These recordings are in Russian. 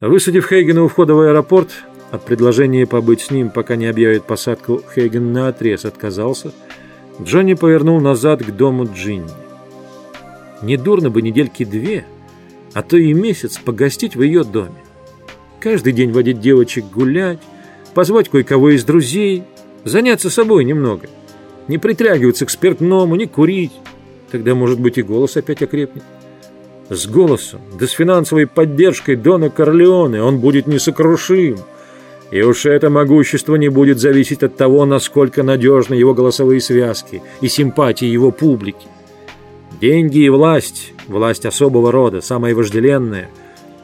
Высадив Хейгена у входа в аэропорт, от предложения побыть с ним, пока не объявят посадку, Хейген наотрез отказался, Джонни повернул назад к дому Джинни. Недурно бы недельки две, а то и месяц погостить в ее доме. Каждый день водить девочек гулять, позвать кое-кого из друзей, заняться собой немного. Не притрагиваться к спиртному, не курить. Тогда, может быть, и голос опять окрепнет. С голосом, да с финансовой поддержкой Дона Корлеоне он будет несокрушим. И уж это могущество не будет зависеть от того, насколько надежны его голосовые связки и симпатии его публики. Деньги и власть, власть особого рода, самая вожделенная,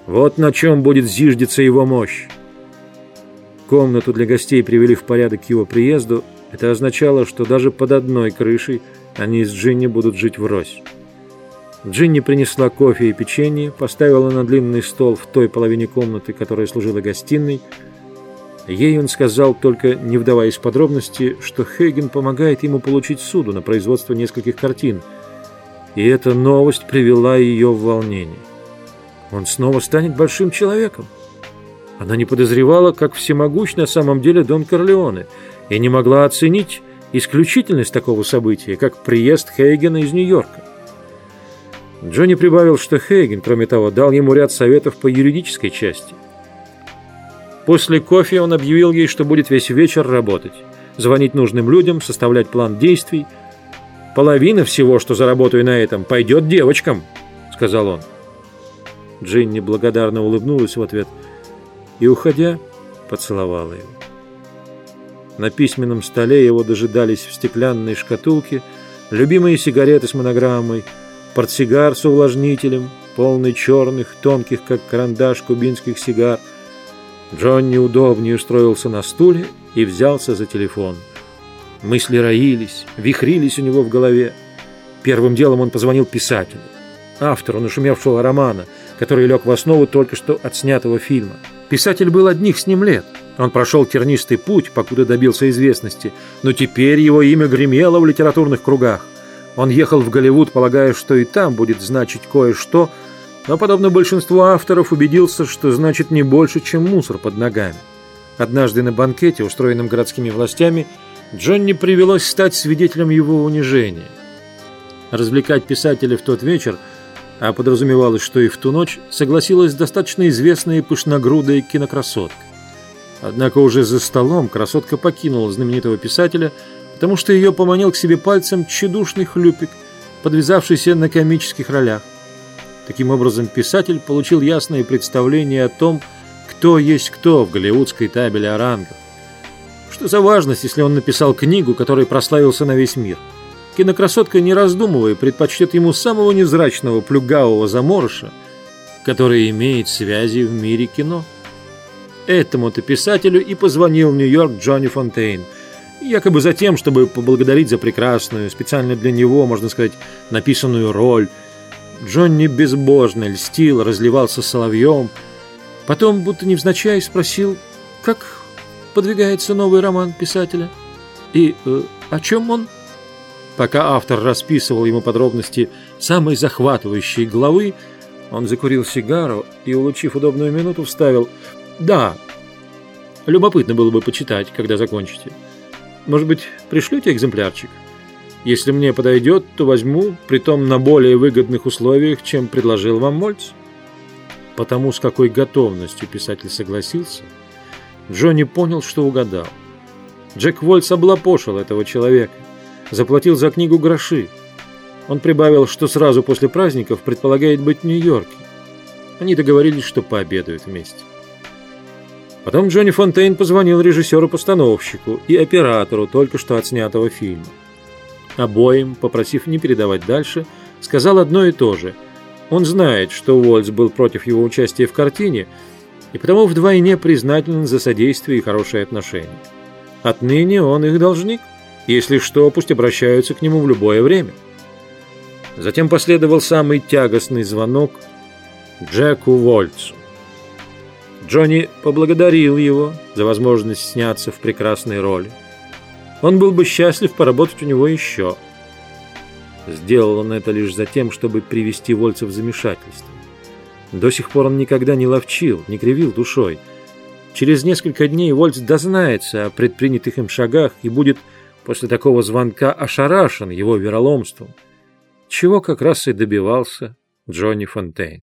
вот на чем будет зиждиться его мощь. Комнату для гостей привели в порядок к его приезду. Это означало, что даже под одной крышей они с Джинни будут жить врозь. Джинни принесла кофе и печенье, поставила на длинный стол в той половине комнаты, которая служила гостиной. Ей он сказал, только не вдаваясь в подробности, что Хейген помогает ему получить суду на производство нескольких картин. И эта новость привела ее в волнение. Он снова станет большим человеком. Она не подозревала, как всемогущ на самом деле Дон Корлеоне, и не могла оценить исключительность такого события, как приезд Хейгена из Нью-Йорка. Джонни прибавил, что Хейген, кроме того, дал ему ряд советов по юридической части. После кофе он объявил ей, что будет весь вечер работать, звонить нужным людям, составлять план действий. «Половина всего, что заработаю на этом, пойдет девочкам», — сказал он. Джинни благодарно улыбнулась в ответ и, уходя, поцеловала его. На письменном столе его дожидались в стеклянной шкатулке любимые сигареты с монограммой — портсигар с увлажнителем, полный черных, тонких, как карандаш, кубинских сигар. Джонни удобнее устроился на стуле и взялся за телефон. Мысли роились, вихрились у него в голове. Первым делом он позвонил писателю, автору нашумевшего романа, который лег в основу только что отснятого фильма. Писатель был одних с ним лет. Он прошел тернистый путь, покуда добился известности, но теперь его имя гремело в литературных кругах. Он ехал в Голливуд, полагая, что и там будет значить кое-что, но, подобно большинству авторов, убедился, что значит не больше, чем мусор под ногами. Однажды на банкете, устроенном городскими властями, Джонни привелось стать свидетелем его унижения. Развлекать писателя в тот вечер, а подразумевалось, что и в ту ночь, согласилась достаточно известная и пышногрудая кинокрасотка. Однако уже за столом красотка покинула знаменитого писателя – потому что ее поманил к себе пальцем тщедушный хлюпик, подвязавшийся на комических ролях. Таким образом, писатель получил ясное представление о том, кто есть кто в голливудской табеле о рангах. Что за важность, если он написал книгу, которой прославился на весь мир? Кинокрасотка, не раздумывая, предпочтет ему самого невзрачного плюгавого заморыша, который имеет связи в мире кино. Этому-то писателю и позвонил в Нью-Йорк Джонни Фонтейн – якобы за тем, чтобы поблагодарить за прекрасную, специально для него, можно сказать, написанную роль. Джонни безбожно льстил, разливался соловьем. Потом, будто невзначай, спросил, как подвигается новый роман писателя и э, о чем он. Пока автор расписывал ему подробности самой захватывающей главы, он закурил сигару и, улучив удобную минуту, вставил «Да, любопытно было бы почитать, когда закончите». Может быть, пришлете экземплярчик? Если мне подойдет, то возьму, притом на более выгодных условиях, чем предложил вам Мольц. Потому с какой готовностью писатель согласился, Джонни понял, что угадал. Джек Вольц облапошил этого человека, заплатил за книгу гроши. Он прибавил, что сразу после праздников предполагает быть в Нью-Йорке. Они договорились, что пообедают вместе. Потом Джонни Фонтейн позвонил режиссеру-постановщику и оператору только что отснятого фильма. Обоим, попросив не передавать дальше, сказал одно и то же. Он знает, что Уолтс был против его участия в картине, и потому вдвойне признателен за содействие и хорошие отношения. Отныне он их должник. Если что, пусть обращаются к нему в любое время. Затем последовал самый тягостный звонок Джеку Уолтсу. Джонни поблагодарил его за возможность сняться в прекрасной роли. Он был бы счастлив поработать у него еще. Сделал он это лишь за тем, чтобы привести Вольца в замешательство. До сих пор он никогда не ловчил, не кривил душой. Через несколько дней Вольц дознается о предпринятых им шагах и будет после такого звонка ошарашен его вероломством, чего как раз и добивался Джонни Фонтейн.